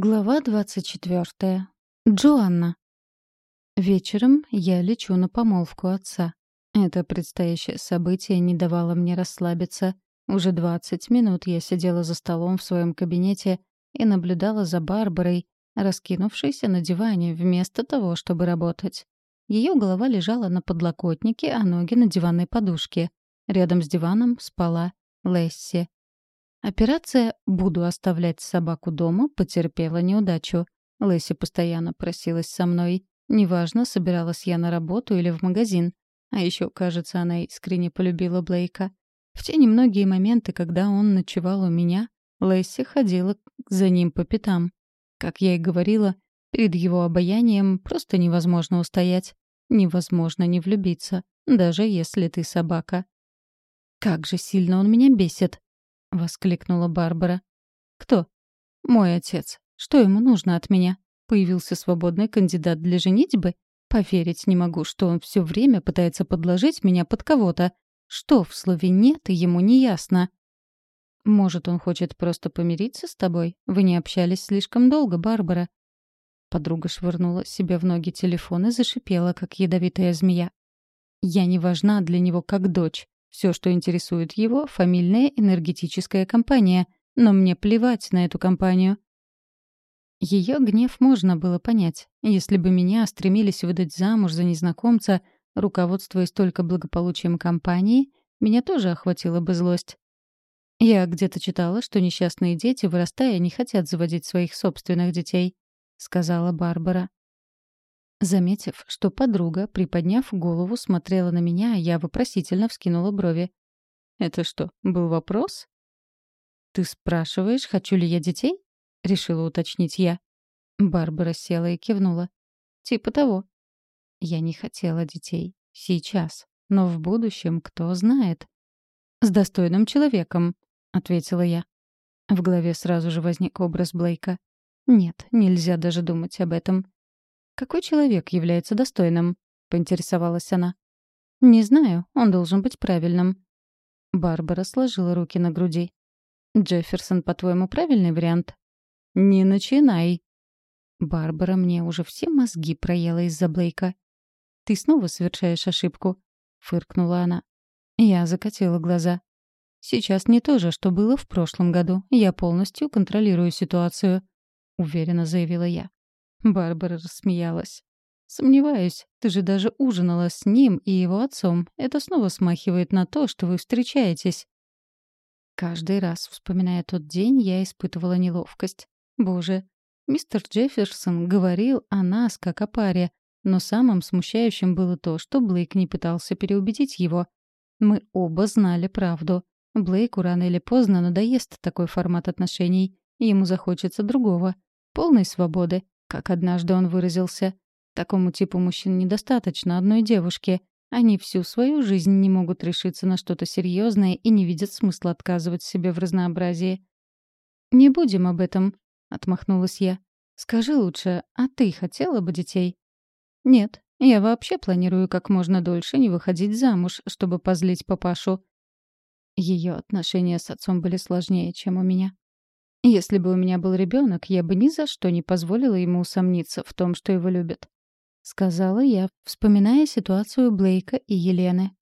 Глава 24. Джоанна. Вечером я лечу на помолвку отца. Это предстоящее событие не давало мне расслабиться. Уже 20 минут я сидела за столом в своем кабинете и наблюдала за Барбарой, раскинувшейся на диване, вместо того, чтобы работать. Ее голова лежала на подлокотнике, а ноги на диванной подушке. Рядом с диваном спала Лесси. Операция «Буду оставлять собаку дома» потерпела неудачу. Лэсси постоянно просилась со мной. Неважно, собиралась я на работу или в магазин. А еще, кажется, она искренне полюбила Блейка. В те немногие моменты, когда он ночевал у меня, Лэсси ходила за ним по пятам. Как я и говорила, перед его обаянием просто невозможно устоять. Невозможно не влюбиться, даже если ты собака. Как же сильно он меня бесит. — воскликнула Барбара. «Кто?» «Мой отец. Что ему нужно от меня? Появился свободный кандидат для женитьбы? Поверить не могу, что он все время пытается подложить меня под кого-то. Что в слове «нет» ему не ясно. Может, он хочет просто помириться с тобой? Вы не общались слишком долго, Барбара». Подруга швырнула себе в ноги телефон и зашипела, как ядовитая змея. «Я не важна для него как дочь. Все, что интересует его, — фамильная энергетическая компания. Но мне плевать на эту компанию. Ее гнев можно было понять. Если бы меня стремились выдать замуж за незнакомца, руководствуясь только благополучием компании, меня тоже охватила бы злость. Я где-то читала, что несчастные дети, вырастая, не хотят заводить своих собственных детей, — сказала Барбара. Заметив, что подруга, приподняв голову, смотрела на меня, я вопросительно вскинула брови. «Это что, был вопрос?» «Ты спрашиваешь, хочу ли я детей?» — решила уточнить я. Барбара села и кивнула. «Типа того». Я не хотела детей. Сейчас. Но в будущем кто знает. «С достойным человеком», — ответила я. В голове сразу же возник образ Блейка. Нет, нельзя даже думать об этом. «Какой человек является достойным?» — поинтересовалась она. «Не знаю, он должен быть правильным». Барбара сложила руки на груди. «Джефферсон, по-твоему, правильный вариант?» «Не начинай!» Барбара мне уже все мозги проела из-за Блейка. «Ты снова совершаешь ошибку», — фыркнула она. Я закатила глаза. «Сейчас не то же, что было в прошлом году. Я полностью контролирую ситуацию», — уверенно заявила я. Барбара рассмеялась. «Сомневаюсь, ты же даже ужинала с ним и его отцом. Это снова смахивает на то, что вы встречаетесь». Каждый раз, вспоминая тот день, я испытывала неловкость. Боже, мистер Джефферсон говорил о нас как о паре, но самым смущающим было то, что Блейк не пытался переубедить его. Мы оба знали правду. Блейку рано или поздно надоест такой формат отношений, ему захочется другого, полной свободы, как однажды он выразился, такому типу мужчин недостаточно одной девушки. Они всю свою жизнь не могут решиться на что-то серьезное и не видят смысла отказывать себе в разнообразии. «Не будем об этом», — отмахнулась я. «Скажи лучше, а ты хотела бы детей?» «Нет, я вообще планирую как можно дольше не выходить замуж, чтобы позлить папашу». Ее отношения с отцом были сложнее, чем у меня. Если бы у меня был ребенок, я бы ни за что не позволила ему усомниться в том, что его любят. Сказала я, вспоминая ситуацию Блейка и Елены.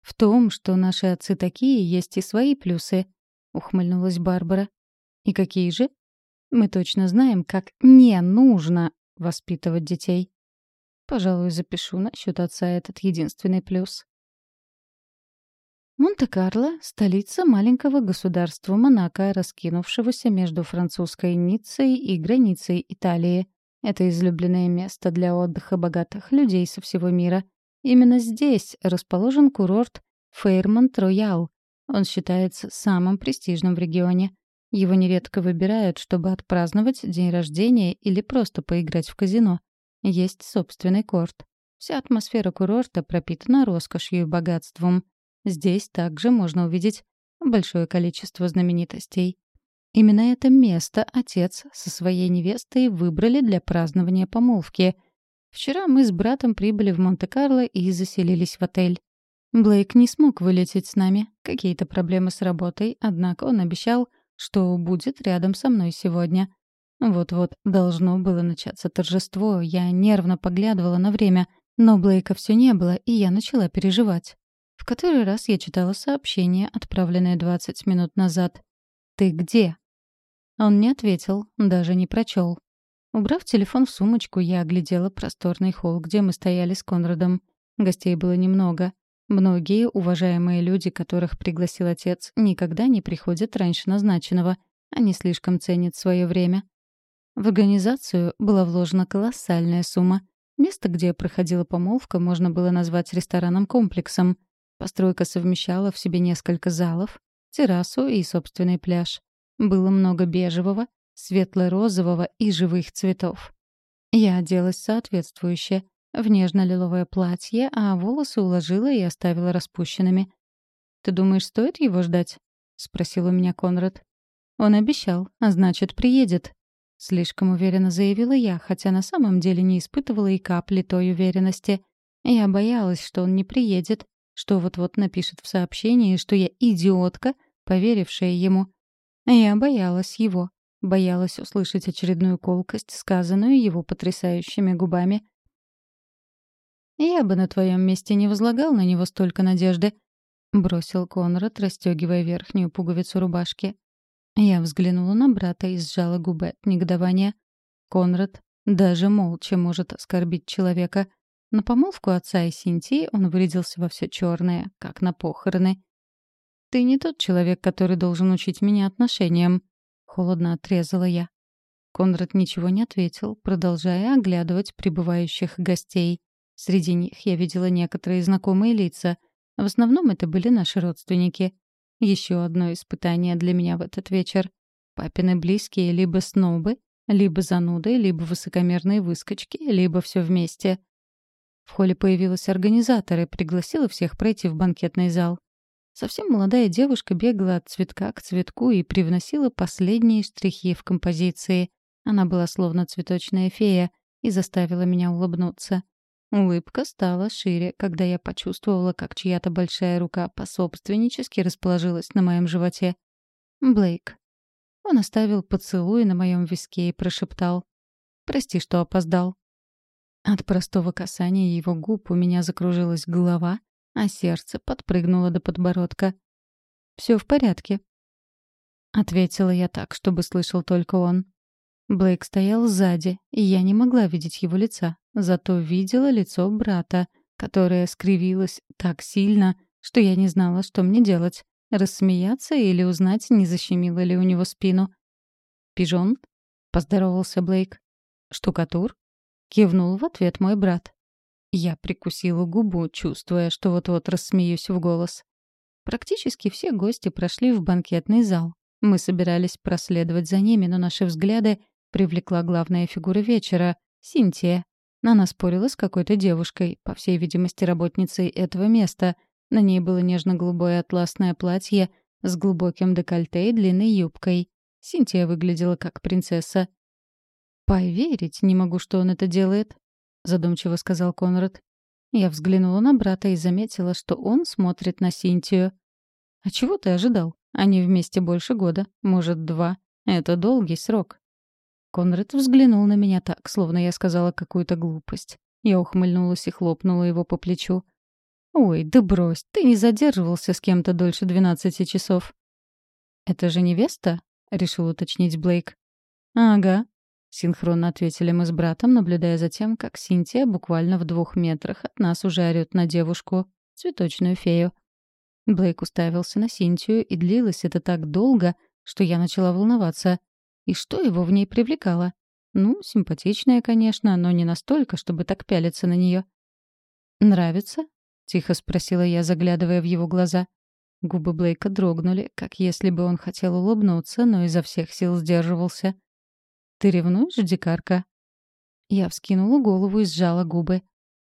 «В том, что наши отцы такие, есть и свои плюсы», — ухмыльнулась Барбара. «И какие же?» «Мы точно знаем, как не нужно воспитывать детей». Пожалуй, запишу насчет отца этот единственный плюс. Монте-Карло — столица маленького государства Монако, раскинувшегося между французской Ниццей и границей Италии. Это излюбленное место для отдыха богатых людей со всего мира. Именно здесь расположен курорт Фейрмонт-Роял. Он считается самым престижным в регионе. Его нередко выбирают, чтобы отпраздновать день рождения или просто поиграть в казино. Есть собственный корт. Вся атмосфера курорта пропитана роскошью и богатством. Здесь также можно увидеть большое количество знаменитостей. Именно это место отец со своей невестой выбрали для празднования помолвки. Вчера мы с братом прибыли в Монте-Карло и заселились в отель. Блейк не смог вылететь с нами. Какие-то проблемы с работой, однако он обещал, что будет рядом со мной сегодня. Вот-вот должно было начаться торжество. Я нервно поглядывала на время, но Блейка все не было, и я начала переживать. В который раз я читала сообщение, отправленное 20 минут назад. «Ты где?» Он не ответил, даже не прочел. Убрав телефон в сумочку, я оглядела просторный холл, где мы стояли с Конрадом. Гостей было немного. Многие уважаемые люди, которых пригласил отец, никогда не приходят раньше назначенного. Они слишком ценят свое время. В организацию была вложена колоссальная сумма. Место, где проходила помолвка, можно было назвать рестораном-комплексом. Постройка совмещала в себе несколько залов, террасу и собственный пляж. Было много бежевого, светло-розового и живых цветов. Я оделась соответствующе, в нежно-лиловое платье, а волосы уложила и оставила распущенными. «Ты думаешь, стоит его ждать?» — спросил у меня Конрад. «Он обещал, а значит, приедет», Слишком уверенно заявила я, хотя на самом деле не испытывала и капли той уверенности. Я боялась, что он не приедет, что вот-вот напишет в сообщении, что я идиотка, поверившая ему. Я боялась его, боялась услышать очередную колкость, сказанную его потрясающими губами. «Я бы на твоем месте не возлагал на него столько надежды», — бросил Конрад, расстегивая верхнюю пуговицу рубашки. Я взглянула на брата и сжала губы от негодования. Конрад даже молча может оскорбить человека. На помолвку отца и Синтии он вырядился во все черное, как на похороны. «Ты не тот человек, который должен учить меня отношениям», — холодно отрезала я. Конрад ничего не ответил, продолжая оглядывать прибывающих гостей. Среди них я видела некоторые знакомые лица. В основном это были наши родственники. Еще одно испытание для меня в этот вечер. Папины близкие либо снобы, либо зануды, либо высокомерные выскочки, либо все вместе. В холле появилась организатор и пригласила всех пройти в банкетный зал. Совсем молодая девушка бегала от цветка к цветку и привносила последние штрихи в композиции. Она была словно цветочная фея и заставила меня улыбнуться. Улыбка стала шире, когда я почувствовала, как чья-то большая рука пособственнически расположилась на моем животе. Блейк. Он оставил поцелуй на моем виске и прошептал. «Прости, что опоздал». От простого касания его губ у меня закружилась голова, а сердце подпрыгнуло до подбородка. «Все в порядке», — ответила я так, чтобы слышал только он. Блейк стоял сзади, и я не могла видеть его лица, зато видела лицо брата, которое скривилось так сильно, что я не знала, что мне делать — рассмеяться или узнать, не защемило ли у него спину. «Пижон?» — поздоровался Блейк. «Штукатур?» — кивнул в ответ мой брат. Я прикусила губу, чувствуя, что вот-вот рассмеюсь в голос. Практически все гости прошли в банкетный зал. Мы собирались проследовать за ними, но наши взгляды привлекла главная фигура вечера — Синтия. Она спорила с какой-то девушкой, по всей видимости, работницей этого места. На ней было нежно-голубое атласное платье с глубоким декольте и длинной юбкой. Синтия выглядела как принцесса. «Поверить не могу, что он это делает», — задумчиво сказал Конрад. Я взглянула на брата и заметила, что он смотрит на Синтию. «А чего ты ожидал? Они вместе больше года, может, два. Это долгий срок». Конрад взглянул на меня так, словно я сказала какую-то глупость. Я ухмыльнулась и хлопнула его по плечу. «Ой, да брось, ты не задерживался с кем-то дольше двенадцати часов». «Это же невеста?» — решил уточнить Блейк. «Ага», — синхронно ответили мы с братом, наблюдая за тем, как Синтия буквально в двух метрах от нас уже орёт на девушку, цветочную фею. Блейк уставился на Синтию, и длилось это так долго, что я начала волноваться — и что его в ней привлекало? Ну, симпатичная, конечно, но не настолько, чтобы так пялиться на нее. «Нравится?» — тихо спросила я, заглядывая в его глаза. Губы Блейка дрогнули, как если бы он хотел улыбнуться, но изо всех сил сдерживался. «Ты ревнуешь, дикарка?» Я вскинула голову и сжала губы.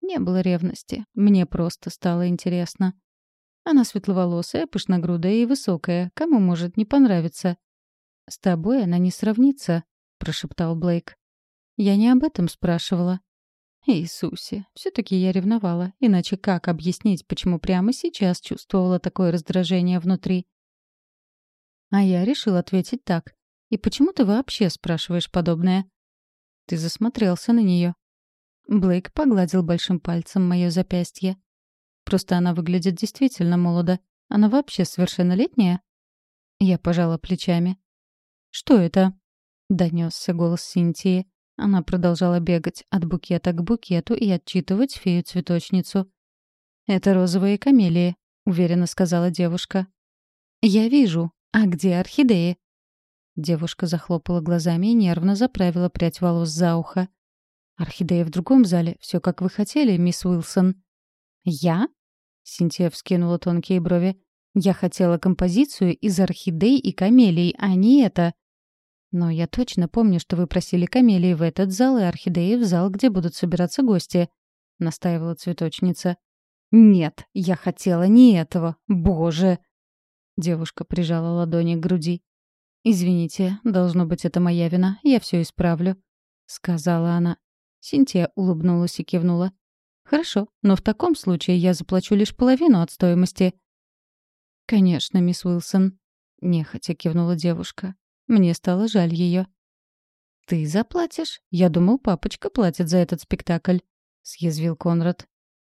Не было ревности, мне просто стало интересно. Она светловолосая, пышногрудая и высокая, кому может не понравиться? «С тобой она не сравнится», — прошептал Блейк. «Я не об этом спрашивала». Иисусе, все-таки я ревновала, иначе как объяснить, почему прямо сейчас чувствовала такое раздражение внутри? А я решил ответить так. И почему ты вообще спрашиваешь подобное?» «Ты засмотрелся на нее. Блейк погладил большим пальцем мое запястье. «Просто она выглядит действительно молодо. Она вообще совершеннолетняя?» Я пожала плечами. «Что это?» — донесся голос Синтии. Она продолжала бегать от букета к букету и отчитывать фею-цветочницу. «Это розовые камелии», — уверенно сказала девушка. «Я вижу. А где орхидеи?» Девушка захлопала глазами и нервно заправила прядь волос за ухо. «Орхидея в другом зале. Все как вы хотели, мисс Уилсон». «Я?» — Синтия вскинула тонкие брови. «Я хотела композицию из орхидей и камелий, а не это». «Но я точно помню, что вы просили камелии в этот зал и орхидеи в зал, где будут собираться гости», — настаивала цветочница. «Нет, я хотела не этого. Боже!» Девушка прижала ладони к груди. «Извините, должно быть, это моя вина. Я все исправлю», — сказала она. Синтия улыбнулась и кивнула. «Хорошо, но в таком случае я заплачу лишь половину от стоимости». «Конечно, мисс Уилсон», — нехотя кивнула девушка. Мне стало жаль ее. «Ты заплатишь? Я думал, папочка платит за этот спектакль», — съязвил Конрад.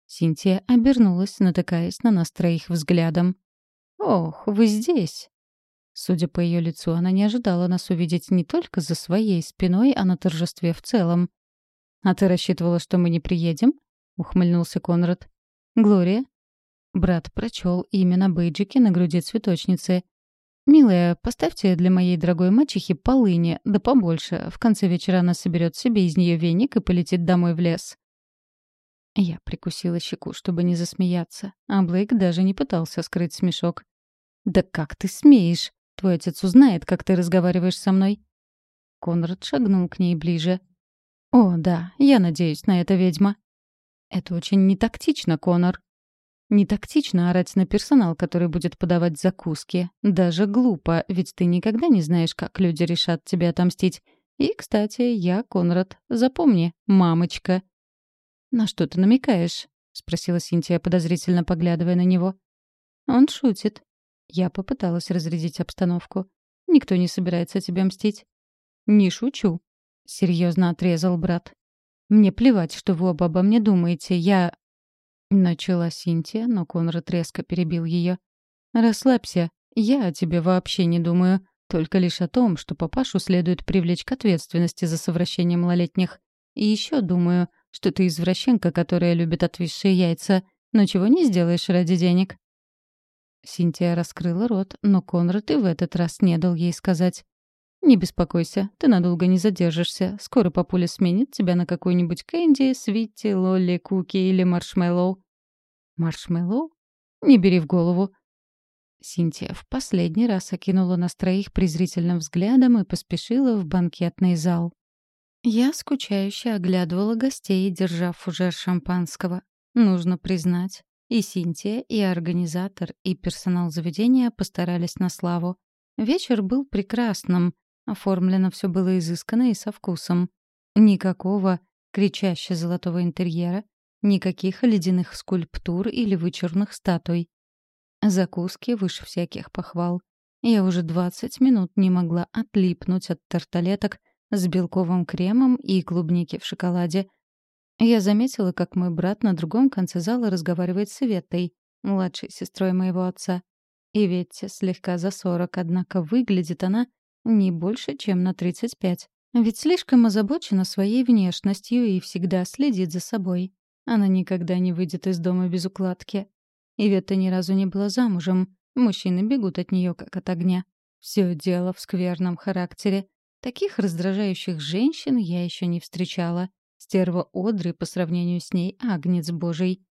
Синтия обернулась, натыкаясь на нас троих взглядом. «Ох, вы здесь!» Судя по ее лицу, она не ожидала нас увидеть не только за своей спиной, а на торжестве в целом. «А ты рассчитывала, что мы не приедем?» — ухмыльнулся Конрад. «Глория?» Брат прочел имя на бейджике на груди цветочницы. «Милая, поставьте для моей дорогой мачехи полыни, да побольше. В конце вечера она соберет себе из нее веник и полетит домой в лес». Я прикусила щеку, чтобы не засмеяться, а Блейк даже не пытался скрыть смешок. «Да как ты смеешь? Твой отец узнает, как ты разговариваешь со мной». Конрад шагнул к ней ближе. «О, да, я надеюсь на это, ведьма». «Это очень нетактично, Конор». «Нетактично орать на персонал, который будет подавать закуски. Даже глупо, ведь ты никогда не знаешь, как люди решат тебе отомстить. И, кстати, я Конрад. Запомни, мамочка». «На что ты намекаешь?» — спросила Синтия, подозрительно поглядывая на него. «Он шутит», я попыталась разрядить обстановку. «Никто не собирается тебя мстить». «Не шучу», — серьезно отрезал брат. «Мне плевать, что вы оба обо мне думаете. Я...» Начала Синтия, но Конрад резко перебил ее. «Расслабься. Я о тебе вообще не думаю. Только лишь о том, что папашу следует привлечь к ответственности за совращение малолетних. И еще думаю, что ты извращенка, которая любит отвисшие яйца. Но чего не сделаешь ради денег?» Синтия раскрыла рот, но Конрад и в этот раз не дал ей сказать. «Не беспокойся, ты надолго не задержишься. Скоро папуля сменит тебя на какую-нибудь кэнди, свитти, лолли, куки или маршмеллоу». «Маршмеллоу? Не бери в голову». Синтия в последний раз окинула нас троих презрительным взглядом и поспешила в банкетный зал. Я скучающе оглядывала гостей, держав фужер шампанского. Нужно признать, и Синтия, и организатор, и персонал заведения постарались на славу. Вечер был прекрасным. Оформлено все было изысканно и со вкусом. Никакого кричаще золотого интерьера, никаких ледяных скульптур или вычурных статуй. Закуски выше всяких похвал. Я уже 20 минут не могла отлипнуть от тарталеток с белковым кремом и клубники в шоколаде, я заметила, как мой брат на другом конце зала разговаривает с Иветтой, младшей сестрой моего отца. Иветте слегка за сорок, однако выглядит она не больше, чем на тридцать пять. Ведь слишком озабочена своей внешностью и всегда следит за собой. Она никогда не выйдет из дома без укладки. Иветта ни разу не была замужем. Мужчины бегут от нее, как от огня. Все дело в скверном характере. Таких раздражающих женщин я еще не встречала. Стерва Одры по сравнению с ней — агнец божий.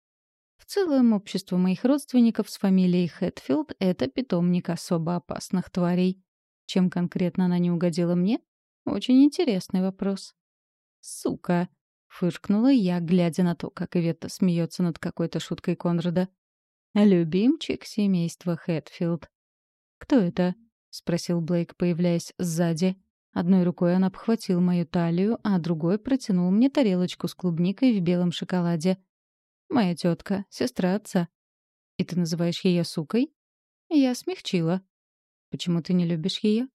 В целом, общество моих родственников с фамилией Хэтфилд — это питомник особо опасных тварей. Чем конкретно она не угодила мне? Очень интересный вопрос. «Сука!» — фыркнула я, глядя на то, как Иветта смеется над какой-то шуткой Конрада. «Любимчик семейства Хэтфилд». «Кто это?» — спросил Блейк, появляясь сзади. Одной рукой он обхватил мою талию, а другой протянул мне тарелочку с клубникой в белом шоколаде. «Моя тетка, сестра отца». «И ты называешь ее сукой?» Я смягчила. «Почему ты не любишь ее?»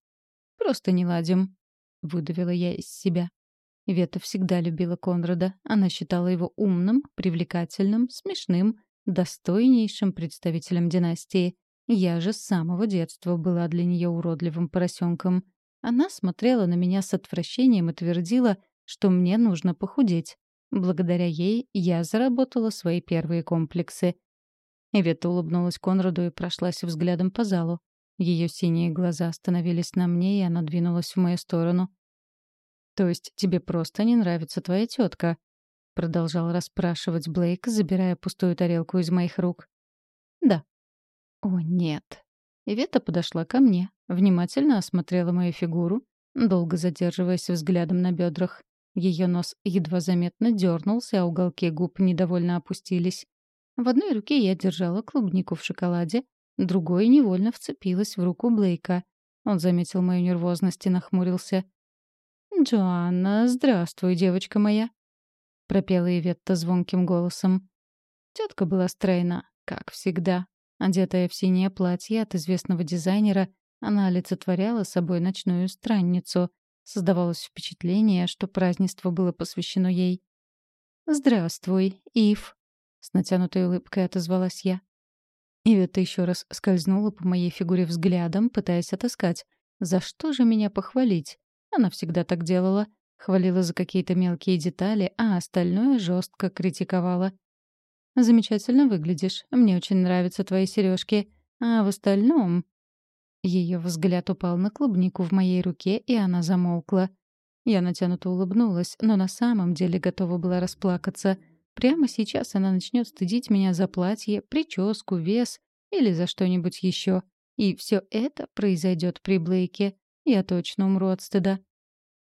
Просто не ладим», — выдавила я из себя. Вета всегда любила Конрада. Она считала его умным, привлекательным, смешным, достойнейшим представителем династии. Я же с самого детства была для нее уродливым поросенком. Она смотрела на меня с отвращением и твердила, что мне нужно похудеть. Благодаря ей я заработала свои первые комплексы. Вета улыбнулась Конраду и прошлась взглядом по залу. Ее синие глаза остановились на мне, и она двинулась в мою сторону. «То есть тебе просто не нравится твоя тетка?» — продолжал расспрашивать Блейк, забирая пустую тарелку из моих рук. «Да». «О, нет». Ивета подошла ко мне, внимательно осмотрела мою фигуру, долго задерживаясь взглядом на бедрах. Ее нос едва заметно дернулся, а уголки губ недовольно опустились. В одной руке я держала клубнику в шоколаде, другой невольно вцепилась в руку Блейка. Он заметил мою нервозность и нахмурился — «Джоанна, здравствуй, девочка моя», — пропела Иветта звонким голосом. Тетка была стройна, как всегда. Одетая в синее платье от известного дизайнера, она олицетворяла собой ночную странницу. Создавалось впечатление, что празднество было посвящено ей. «Здравствуй, Ив», — с натянутой улыбкой отозвалась я. Ивета еще раз скользнула по моей фигуре взглядом, пытаясь отыскать. «За что же меня похвалить?» Она всегда так делала. Хвалила за какие-то мелкие детали, а остальное жестко критиковала. «Замечательно выглядишь. Мне очень нравятся твои сережки. А в остальном...» Ее взгляд упал на клубнику в моей руке, и она замолкла. Я натянуто улыбнулась, но на самом деле готова была расплакаться. Прямо сейчас она начнет стыдить меня за платье, прическу, вес или за что-нибудь еще. И все это произойдет при Блейке. Я точно умру от стыда.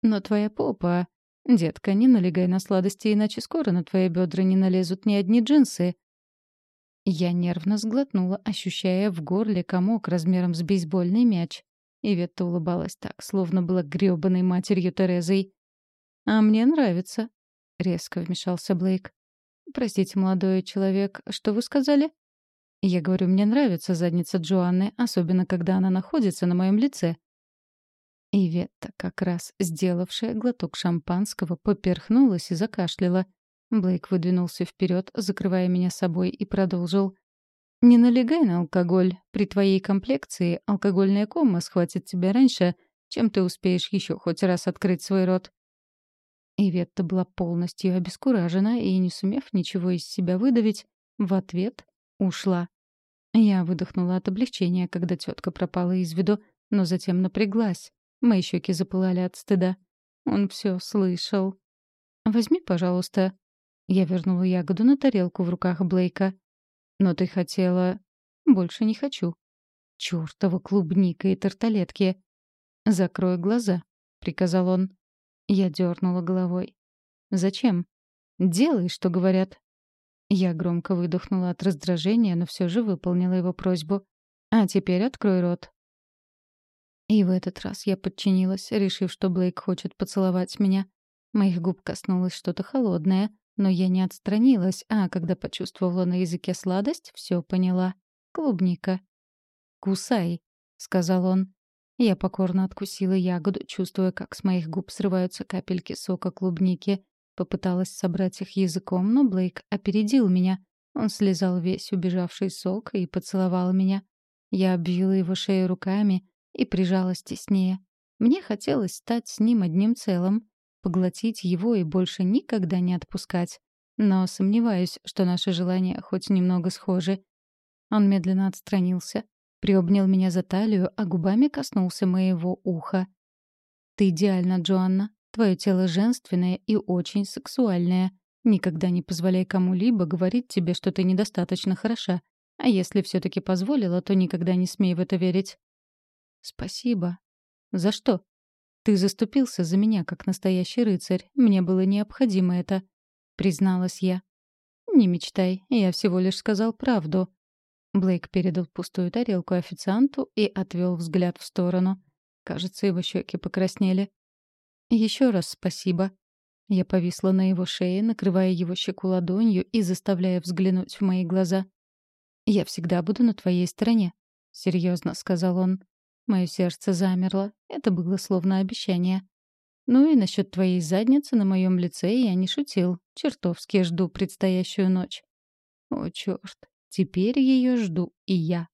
Но твоя попа... Детка, не налегай на сладости, иначе скоро на твои бедра не налезут ни одни джинсы. Я нервно сглотнула, ощущая в горле комок размером с бейсбольный мяч. Иветта улыбалась так, словно была грёбаной матерью Терезой. «А мне нравится», — резко вмешался Блейк. «Простите, молодой человек, что вы сказали?» «Я говорю, мне нравится задница Джоанны, особенно когда она находится на моем лице», и Ветта, как раз сделавшая глоток шампанского, поперхнулась и закашляла. Блейк выдвинулся вперед, закрывая меня собой, и продолжил. «Не налегай на алкоголь. При твоей комплекции алкогольная кома схватит тебя раньше, чем ты успеешь еще хоть раз открыть свой рот». Иветта была полностью обескуражена и, не сумев ничего из себя выдавить, в ответ ушла. Я выдохнула от облегчения, когда тетка пропала из виду, но затем напряглась. Мои щеки запылали от стыда. Он все слышал. «Возьми, пожалуйста». Я вернула ягоду на тарелку в руках Блейка. «Но ты хотела...» «Больше не хочу». «Чёртова клубника и тарталетки». «Закрой глаза», — приказал он. Я дернула головой. «Зачем?» «Делай, что говорят». Я громко выдохнула от раздражения, но все же выполнила его просьбу. «А теперь открой рот». И в этот раз я подчинилась, решив, что Блейк хочет поцеловать меня. Моих губ коснулось что-то холодное, но я не отстранилась, а когда почувствовала на языке сладость, все поняла. Клубника. «Кусай», — сказал он. Я покорно откусила ягоду, чувствуя, как с моих губ срываются капельки сока клубники. Попыталась собрать их языком, но Блейк опередил меня. Он слезал весь убежавший сок и поцеловал меня. Я обвила его шею руками, и прижалась теснее. Мне хотелось стать с ним одним целым, поглотить его и больше никогда не отпускать. Но сомневаюсь, что наши желания хоть немного схожи. Он медленно отстранился, приобнял меня за талию, а губами коснулся моего уха. «Ты идеальна, Джоанна. Твое тело женственное и очень сексуальное. Никогда не позволяй кому-либо говорить тебе, что ты недостаточно хороша. А если все таки позволила, то никогда не смей в это верить. «Спасибо». «За что?» «Ты заступился за меня, как настоящий рыцарь. Мне было необходимо это», — призналась я. «Не мечтай, я всего лишь сказал правду». Блейк передал пустую тарелку официанту и отвел взгляд в сторону. Кажется, его щеки покраснели. Еще раз спасибо». Я повисла на его шее, накрывая его щеку ладонью и заставляя взглянуть в мои глаза. «Я всегда буду на твоей стороне», — серьезно сказал он. Мое сердце замерло. Это было словно обещание. Ну и насчет твоей задницы на моем лице я не шутил. Чертовски жду предстоящую ночь. О, черт, теперь ее жду и я.